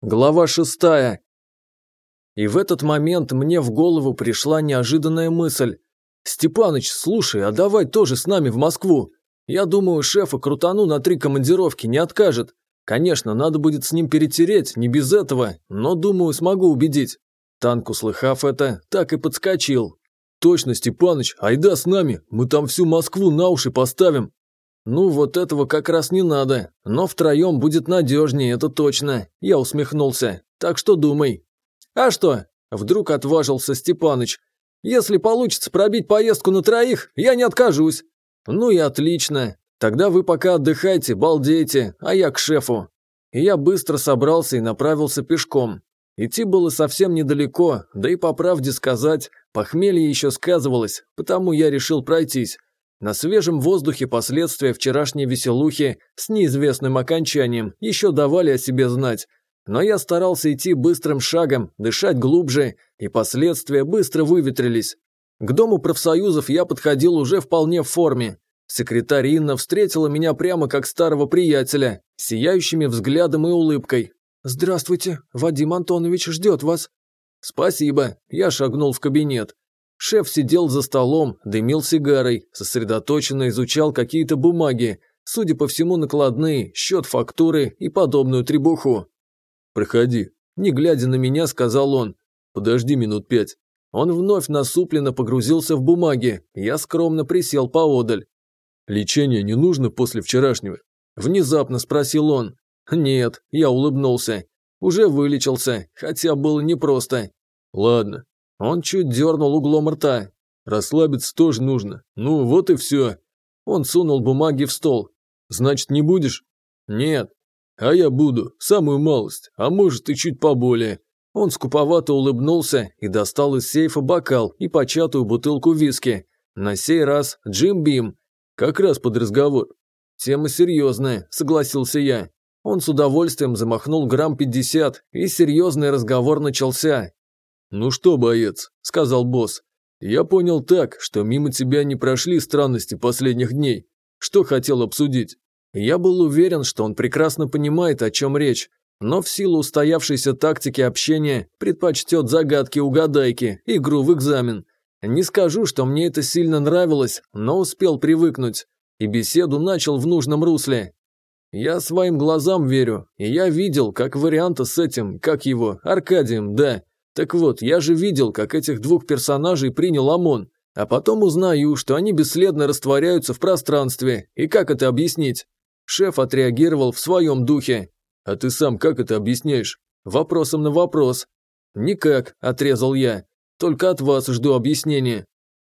Глава шестая. И в этот момент мне в голову пришла неожиданная мысль. «Степаныч, слушай, а давай тоже с нами в Москву. Я думаю, шефа крутану на три командировки, не откажет. Конечно, надо будет с ним перетереть, не без этого, но, думаю, смогу убедить». Танк, услыхав это, так и подскочил. «Точно, Степаныч, айда с нами, мы там всю Москву на уши поставим. «Ну, вот этого как раз не надо, но втроем будет надежнее, это точно», – я усмехнулся. «Так что думай». «А что?» – вдруг отважился Степаныч. «Если получится пробить поездку на троих, я не откажусь». «Ну и отлично. Тогда вы пока отдыхайте, балдейте, а я к шефу». И я быстро собрался и направился пешком. Идти было совсем недалеко, да и по правде сказать, похмелье еще сказывалось, потому я решил пройтись. На свежем воздухе последствия вчерашней веселухи с неизвестным окончанием еще давали о себе знать. Но я старался идти быстрым шагом, дышать глубже, и последствия быстро выветрились. К дому профсоюзов я подходил уже вполне в форме. Секретарь Инна встретила меня прямо как старого приятеля, сияющими взглядом и улыбкой. «Здравствуйте, Вадим Антонович ждет вас». «Спасибо», – я шагнул в кабинет. Шеф сидел за столом, дымил сигарой, сосредоточенно изучал какие-то бумаги, судя по всему накладные, счет фактуры и подобную требуху. «Проходи», – не глядя на меня, сказал он. «Подожди минут пять». Он вновь насупленно погрузился в бумаги, я скромно присел поодаль. «Лечение не нужно после вчерашнего?» Внезапно спросил он. «Нет», – я улыбнулся. «Уже вылечился, хотя было непросто». «Ладно, он чуть дернул углом рта. Расслабиться тоже нужно. Ну, вот и все. Он сунул бумаги в стол. Значит, не будешь? Нет. А я буду, самую малость, а может и чуть поболее. Он скуповато улыбнулся и достал из сейфа бокал и початую бутылку виски. На сей раз Джим Бим. Как раз под разговор. Тема серьезная, согласился я. Он с удовольствием замахнул грамм 50, и серьезный разговор начался. «Ну что, боец», – сказал босс, – «я понял так, что мимо тебя не прошли странности последних дней. Что хотел обсудить?» Я был уверен, что он прекрасно понимает, о чем речь, но в силу устоявшейся тактики общения предпочтет загадки-угадайки, игру в экзамен. Не скажу, что мне это сильно нравилось, но успел привыкнуть, и беседу начал в нужном русле. Я своим глазам верю, и я видел, как варианта с этим, как его, Аркадием, да, так вот, я же видел, как этих двух персонажей принял ОМОН, а потом узнаю, что они бесследно растворяются в пространстве, и как это объяснить? Шеф отреагировал в своем духе. А ты сам как это объясняешь? Вопросом на вопрос. Никак, отрезал я. Только от вас жду объяснения.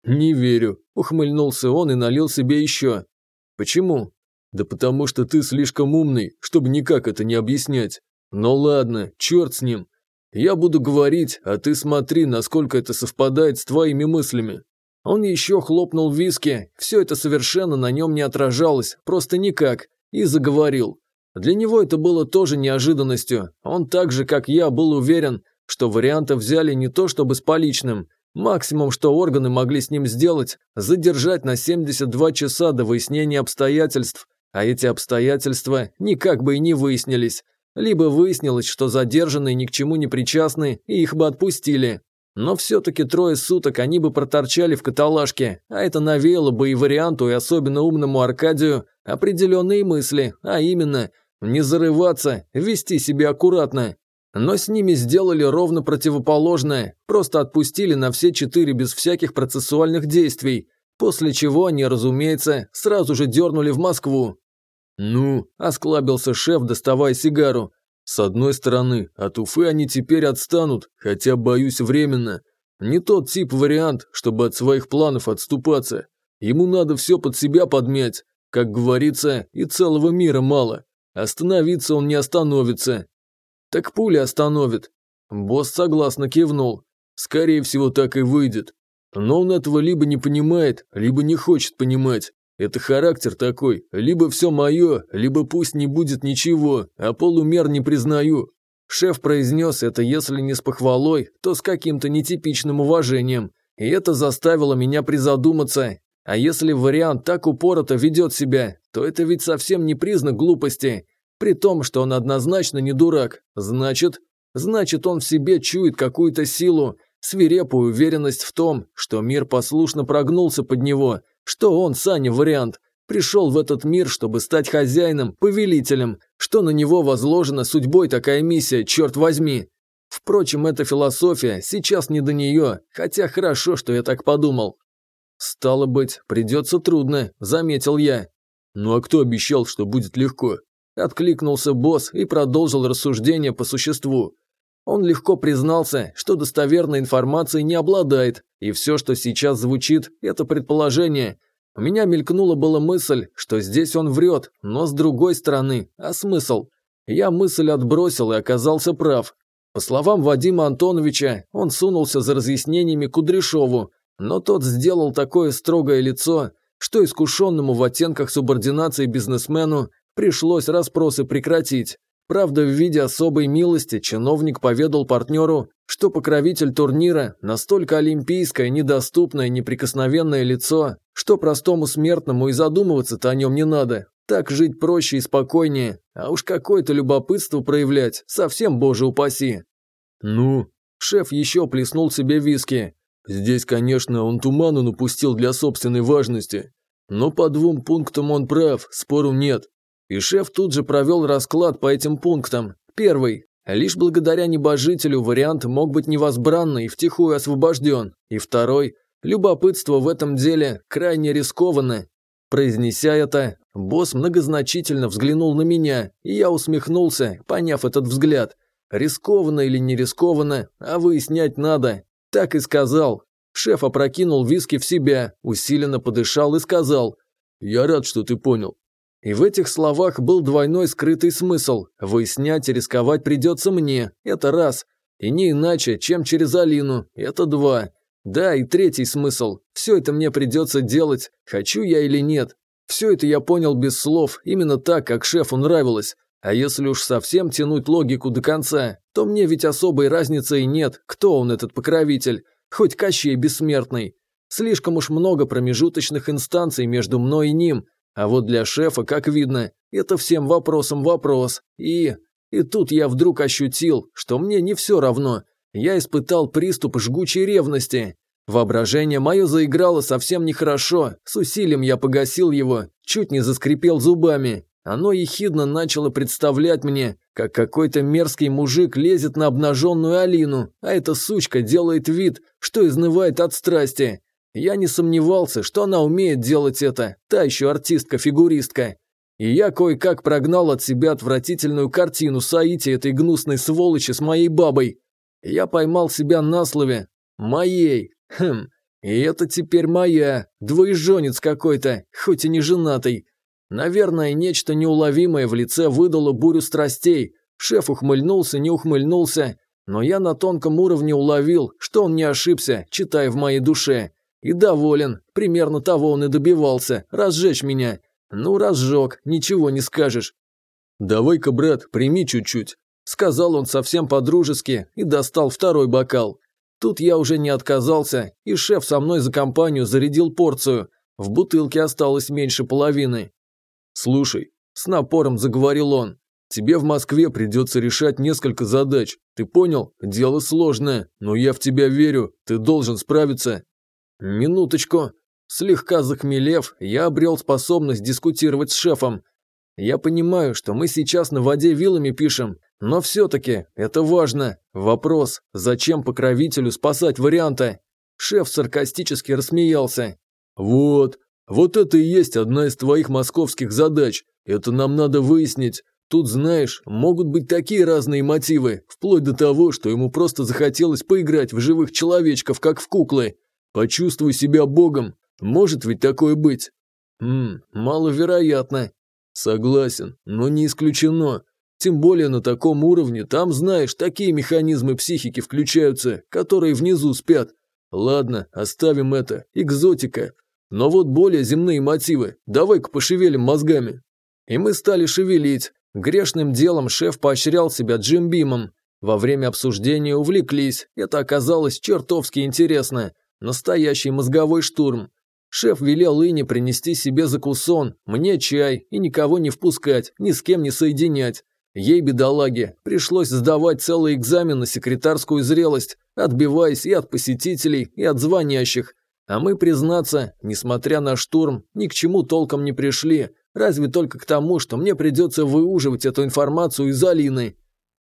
Не верю, ухмыльнулся он и налил себе еще. Почему? Да потому что ты слишком умный, чтобы никак это не объяснять. Ну ладно, черт с ним. Я буду говорить, а ты смотри, насколько это совпадает с твоими мыслями». Он еще хлопнул виски, все это совершенно на нем не отражалось, просто никак, и заговорил. Для него это было тоже неожиданностью. Он так же, как я, был уверен, что варианта взяли не то чтобы с поличным. Максимум, что органы могли с ним сделать, задержать на 72 часа до выяснения обстоятельств, а эти обстоятельства никак бы и не выяснились. Либо выяснилось, что задержанные ни к чему не причастны, и их бы отпустили. Но все-таки трое суток они бы проторчали в каталажке, а это навеяло бы и варианту, и особенно умному Аркадию определенные мысли, а именно – не зарываться, вести себя аккуратно. Но с ними сделали ровно противоположное, просто отпустили на все четыре без всяких процессуальных действий, после чего они, разумеется, сразу же дернули в Москву. «Ну?» – осклабился шеф, доставая сигару. «С одной стороны, от Уфы они теперь отстанут, хотя, боюсь, временно. Не тот тип вариант, чтобы от своих планов отступаться. Ему надо все под себя подмять. Как говорится, и целого мира мало. Остановиться он не остановится. Так пуля остановит. Босс согласно кивнул. Скорее всего, так и выйдет. Но он этого либо не понимает, либо не хочет понимать. Это характер такой, либо все мое, либо пусть не будет ничего, а полумер не признаю». Шеф произнес это, если не с похвалой, то с каким-то нетипичным уважением, и это заставило меня призадуматься. А если вариант так упорото ведет себя, то это ведь совсем не признак глупости. При том, что он однозначно не дурак. Значит, значит он в себе чует какую-то силу, свирепую уверенность в том, что мир послушно прогнулся под него, что он, Саня, вариант, пришел в этот мир, чтобы стать хозяином, повелителем, что на него возложена судьбой такая миссия, черт возьми. Впрочем, эта философия сейчас не до нее, хотя хорошо, что я так подумал. «Стало быть, придется трудно», – заметил я. «Ну а кто обещал, что будет легко?» Откликнулся босс и продолжил рассуждение по существу. Он легко признался, что достоверной информации не обладает, и все, что сейчас звучит, это предположение. У меня мелькнула была мысль, что здесь он врет, но с другой стороны, а смысл? Я мысль отбросил и оказался прав. По словам Вадима Антоновича, он сунулся за разъяснениями Кудряшову, но тот сделал такое строгое лицо, что искушенному в оттенках субординации бизнесмену пришлось расспросы прекратить. Правда, в виде особой милости чиновник поведал партнеру, что покровитель турнира – настолько олимпийское, недоступное, неприкосновенное лицо, что простому смертному и задумываться-то о нем не надо. Так жить проще и спокойнее, а уж какое-то любопытство проявлять, совсем боже упаси. Ну, шеф еще плеснул себе виски. Здесь, конечно, он туману напустил для собственной важности. Но по двум пунктам он прав, спору нет. И шеф тут же провел расклад по этим пунктам. Первый. Лишь благодаря небожителю вариант мог быть невозбранный и втихую освобожден. И второй. Любопытство в этом деле крайне рискованно. Произнеся это, босс многозначительно взглянул на меня, и я усмехнулся, поняв этот взгляд. Рискованно или не рискованно, а выяснять надо. Так и сказал. Шеф опрокинул виски в себя, усиленно подышал и сказал. «Я рад, что ты понял. И в этих словах был двойной скрытый смысл. Выяснять и рисковать придется мне, это раз. И не иначе, чем через Алину, это два. Да, и третий смысл. Все это мне придется делать, хочу я или нет. Все это я понял без слов, именно так, как шефу нравилось. А если уж совсем тянуть логику до конца, то мне ведь особой разницы и нет, кто он этот покровитель, хоть Кощей Бессмертный. Слишком уж много промежуточных инстанций между мной и ним – а вот для шефа, как видно, это всем вопросом вопрос. И... И тут я вдруг ощутил, что мне не все равно. Я испытал приступ жгучей ревности. Воображение мое заиграло совсем нехорошо, с усилием я погасил его, чуть не заскрипел зубами. Оно ехидно начало представлять мне, как какой-то мерзкий мужик лезет на обнаженную Алину, а эта сучка делает вид, что изнывает от страсти. Я не сомневался, что она умеет делать это, та еще артистка-фигуристка. И я кое-как прогнал от себя отвратительную картину Саити этой гнусной сволочи с моей бабой. Я поймал себя на слове «моей». Хм, и это теперь моя, двоеженец какой-то, хоть и не женатый. Наверное, нечто неуловимое в лице выдало бурю страстей. Шеф ухмыльнулся, не ухмыльнулся, но я на тонком уровне уловил, что он не ошибся, читая в моей душе. И доволен. Примерно того он и добивался. Разжечь меня. Ну, разжег, ничего не скажешь. «Давай-ка, брат, прими чуть-чуть», – сказал он совсем по-дружески и достал второй бокал. Тут я уже не отказался, и шеф со мной за компанию зарядил порцию. В бутылке осталось меньше половины. «Слушай», – с напором заговорил он, – «тебе в Москве придется решать несколько задач. Ты понял? Дело сложное, но я в тебя верю, ты должен справиться. Минуточку. Слегка захмелев, я обрел способность дискутировать с шефом. Я понимаю, что мы сейчас на воде вилами пишем, но все-таки это важно. Вопрос, зачем покровителю спасать варианта? Шеф саркастически рассмеялся. Вот, вот это и есть одна из твоих московских задач. Это нам надо выяснить. Тут, знаешь, могут быть такие разные мотивы, вплоть до того, что ему просто захотелось поиграть в живых человечков, как в куклы. Почувствуй себя богом. Может ведь такое быть? Ммм, маловероятно. Согласен, но не исключено. Тем более на таком уровне, там, знаешь, такие механизмы психики включаются, которые внизу спят. Ладно, оставим это, экзотика. Но вот более земные мотивы, давай-ка пошевелим мозгами. И мы стали шевелить. Грешным делом шеф поощрял себя Джим Бимом. Во время обсуждения увлеклись, это оказалось чертовски интересно. Настоящий мозговой штурм. Шеф велел Ине принести себе закусон, мне чай и никого не впускать, ни с кем не соединять. Ей, бедолаге, пришлось сдавать целый экзамен на секретарскую зрелость, отбиваясь и от посетителей, и от звонящих. А мы, признаться, несмотря на штурм, ни к чему толком не пришли, разве только к тому, что мне придется выуживать эту информацию из Алины.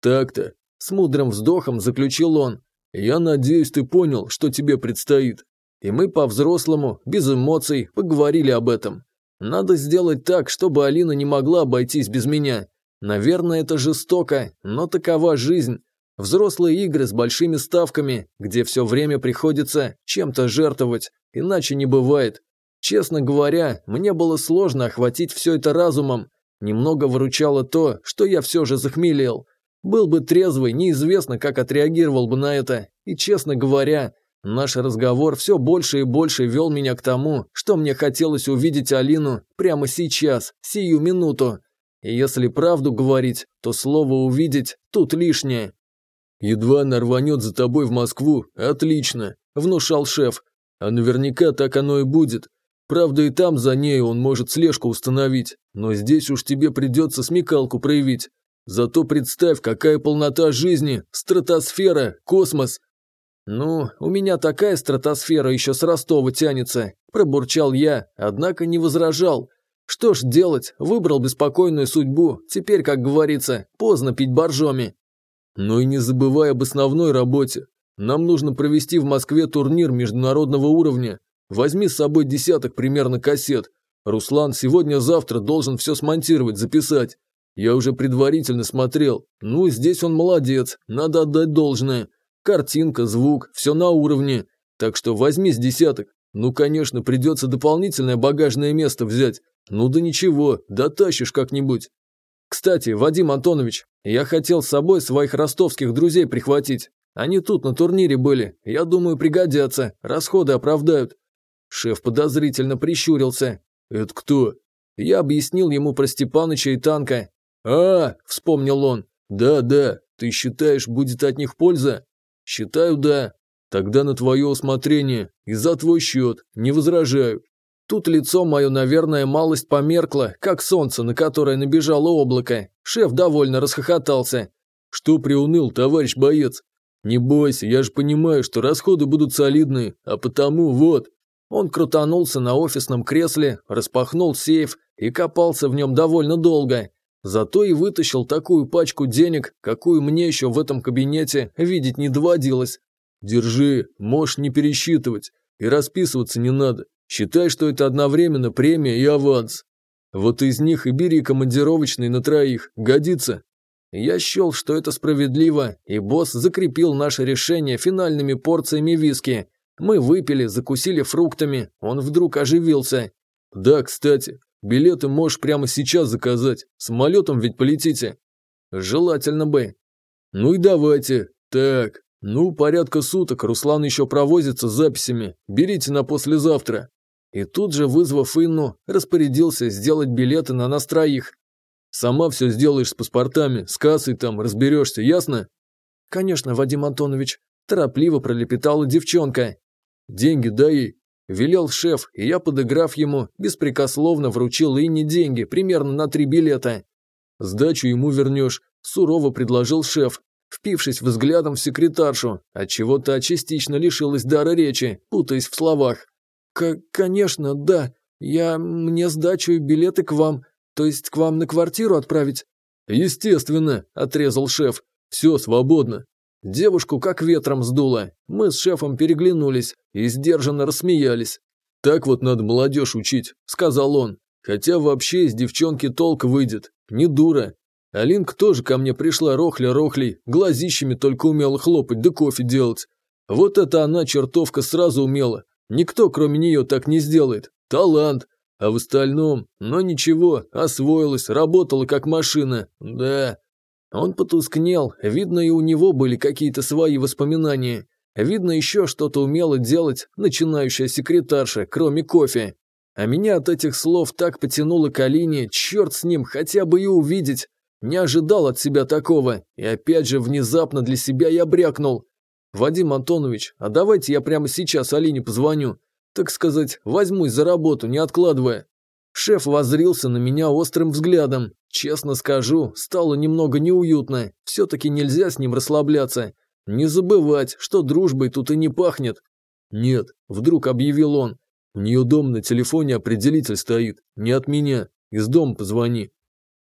Так-то, с мудрым вздохом заключил он. Я надеюсь, ты понял, что тебе предстоит. И мы по-взрослому, без эмоций, поговорили об этом. Надо сделать так, чтобы Алина не могла обойтись без меня. Наверное, это жестоко, но такова жизнь. Взрослые игры с большими ставками, где все время приходится чем-то жертвовать, иначе не бывает. Честно говоря, мне было сложно охватить все это разумом. Немного выручало то, что я все же захмелел. Был бы трезвый, неизвестно, как отреагировал бы на это. И, честно говоря, наш разговор все больше и больше вел меня к тому, что мне хотелось увидеть Алину прямо сейчас, сию минуту. И если правду говорить, то слово «увидеть» тут лишнее. «Едва она рванет за тобой в Москву, отлично», – внушал шеф. «А наверняка так оно и будет. Правда, и там за ней он может слежку установить, но здесь уж тебе придется смекалку проявить. Зато представь, какая полнота жизни, стратосфера, космос. Ну, у меня такая стратосфера еще с Ростова тянется, пробурчал я, однако не возражал. Что ж делать, выбрал беспокойную судьбу, теперь, как говорится, поздно пить боржоми. Ну и не забывай об основной работе. Нам нужно провести в Москве турнир международного уровня. Возьми с собой десяток примерно кассет. Руслан сегодня-завтра должен все смонтировать, записать. Я уже предварительно смотрел. Ну, здесь он молодец, надо отдать должное. Картинка, звук, все на уровне. Так что возьми с десяток. Ну, конечно, придется дополнительное багажное место взять. Ну да ничего, дотащишь как-нибудь. Кстати, Вадим Антонович, я хотел с собой своих ростовских друзей прихватить. Они тут на турнире были. Я думаю, пригодятся. Расходы оправдают. Шеф подозрительно прищурился. Это кто? Я объяснил ему про Степаныча и танка. «А, — вспомнил он, — да-да, ты считаешь, будет от них польза?» «Считаю, да. Тогда на твое усмотрение и за твой счет, не возражаю». Тут лицо мое, наверное, малость померкло, как солнце, на которое набежало облако. Шеф довольно расхохотался. «Что приуныл, товарищ боец? Не бойся, я же понимаю, что расходы будут солидные, а потому вот». Он крутанулся на офисном кресле, распахнул сейф и копался в нем довольно долго. Зато и вытащил такую пачку денег, какую мне еще в этом кабинете видеть не доводилось. Держи, можешь не пересчитывать. И расписываться не надо. Считай, что это одновременно премия и аванс. Вот из них и бери командировочный на троих. Годится?» Я счел, что это справедливо, и босс закрепил наше решение финальными порциями виски. Мы выпили, закусили фруктами, он вдруг оживился. «Да, кстати, Билеты можешь прямо сейчас заказать. Самолетом ведь полетите. Желательно бы. Ну и давайте. Так, ну порядка суток Руслан еще провозится с записями. Берите на послезавтра. И тут же, вызвав Инну, распорядился сделать билеты на нас троих. Сама все сделаешь с паспортами, с кассой там разберешься, ясно? Конечно, Вадим Антонович. Торопливо пролепетала девчонка. Деньги дай ей. Велел шеф, и я, подыграв ему, беспрекословно вручил Инне деньги, примерно на три билета. «Сдачу ему вернешь», – сурово предложил шеф, впившись взглядом в секретаршу, отчего то частично лишилась дара речи, путаясь в словах. К «Конечно, да. Я... мне сдачу и билеты к вам. То есть к вам на квартиру отправить?» «Естественно», – отрезал шеф. «Все свободно. Девушку как ветром сдуло. Мы с шефом переглянулись и сдержанно рассмеялись. «Так вот надо молодежь учить», – сказал он. «Хотя вообще из девчонки толк выйдет. Не дура». Алинка тоже ко мне пришла рохля-рохлей, глазищами только умела хлопать да кофе делать. Вот это она чертовка сразу умела. Никто, кроме нее, так не сделает. Талант. А в остальном, но ничего, освоилась, работала как машина. Да. Он потускнел, видно, и у него были какие-то свои воспоминания. Видно, еще что-то умела делать начинающая секретарша, кроме кофе. А меня от этих слов так потянуло к Алине, черт с ним, хотя бы и увидеть. Не ожидал от себя такого, и опять же внезапно для себя я брякнул. «Вадим Антонович, а давайте я прямо сейчас Алине позвоню. Так сказать, возьмусь за работу, не откладывая. Шеф воззрился на меня острым взглядом. Честно скажу, стало немного неуютно. Все-таки нельзя с ним расслабляться. Не забывать, что дружбой тут и не пахнет. Нет, вдруг объявил он. У нее дом на телефоне определитель стоит. Не от меня. Из дома позвони.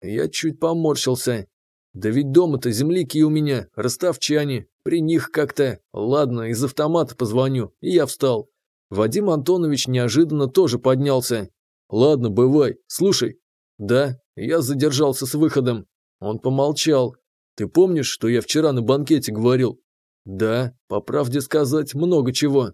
Я чуть поморщился. Да ведь дома-то земляки у меня, ростовчане. При них как-то... Ладно, из автомата позвоню. И я встал. Вадим Антонович неожиданно тоже поднялся, «Ладно, бывай. Слушай». «Да, я задержался с выходом». Он помолчал. «Ты помнишь, что я вчера на банкете говорил?» «Да, по правде сказать, много чего.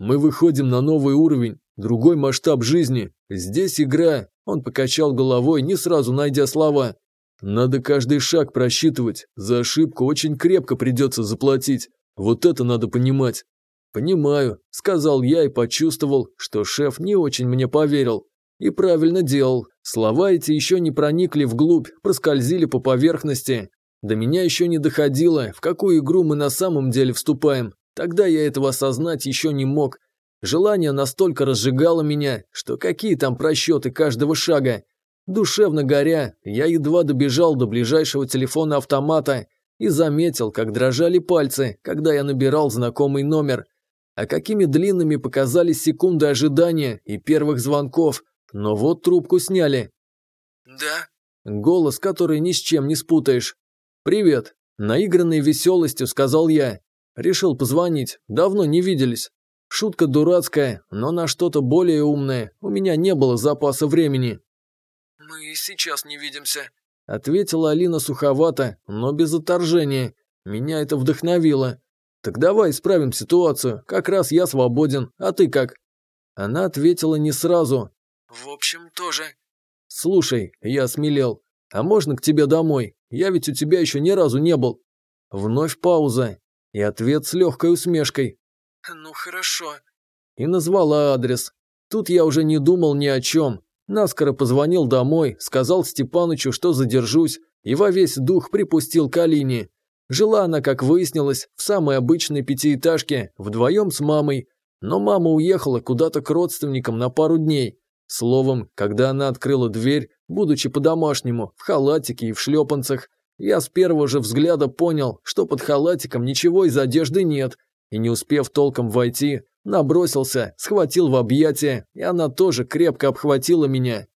Мы выходим на новый уровень, другой масштаб жизни. Здесь игра». Он покачал головой, не сразу найдя слова. «Надо каждый шаг просчитывать. За ошибку очень крепко придется заплатить. Вот это надо понимать». «Понимаю», – сказал я и почувствовал, что шеф не очень мне поверил. И правильно делал. Слова эти еще не проникли вглубь, проскользили по поверхности. До меня еще не доходило, в какую игру мы на самом деле вступаем. Тогда я этого осознать еще не мог. Желание настолько разжигало меня, что какие там просчеты каждого шага. Душевно горя, я едва добежал до ближайшего телефона автомата и заметил, как дрожали пальцы, когда я набирал знакомый номер. А какими длинными показались секунды ожидания и первых звонков, но вот трубку сняли. «Да?» Голос, который ни с чем не спутаешь. «Привет!» Наигранной веселостью сказал я. Решил позвонить, давно не виделись. Шутка дурацкая, но на что-то более умное. У меня не было запаса времени. «Мы и сейчас не видимся», — ответила Алина суховато, но без отторжения. Меня это вдохновило. «Так давай исправим ситуацию. Как раз я свободен. А ты как?» Она ответила не сразу, в общем, тоже. Слушай, я смелел. А можно к тебе домой? Я ведь у тебя еще ни разу не был. Вновь пауза. И ответ с легкой усмешкой. Ну хорошо. И назвала адрес. Тут я уже не думал ни о чем. Наскоро позвонил домой, сказал Степанычу, что задержусь, и во весь дух припустил к Алине. Жила она, как выяснилось, в самой обычной пятиэтажке, вдвоем с мамой. Но мама уехала куда-то к родственникам на пару дней. Словом, когда она открыла дверь, будучи по-домашнему, в халатике и в шлепанцах, я с первого же взгляда понял, что под халатиком ничего из одежды нет, и не успев толком войти, набросился, схватил в объятия, и она тоже крепко обхватила меня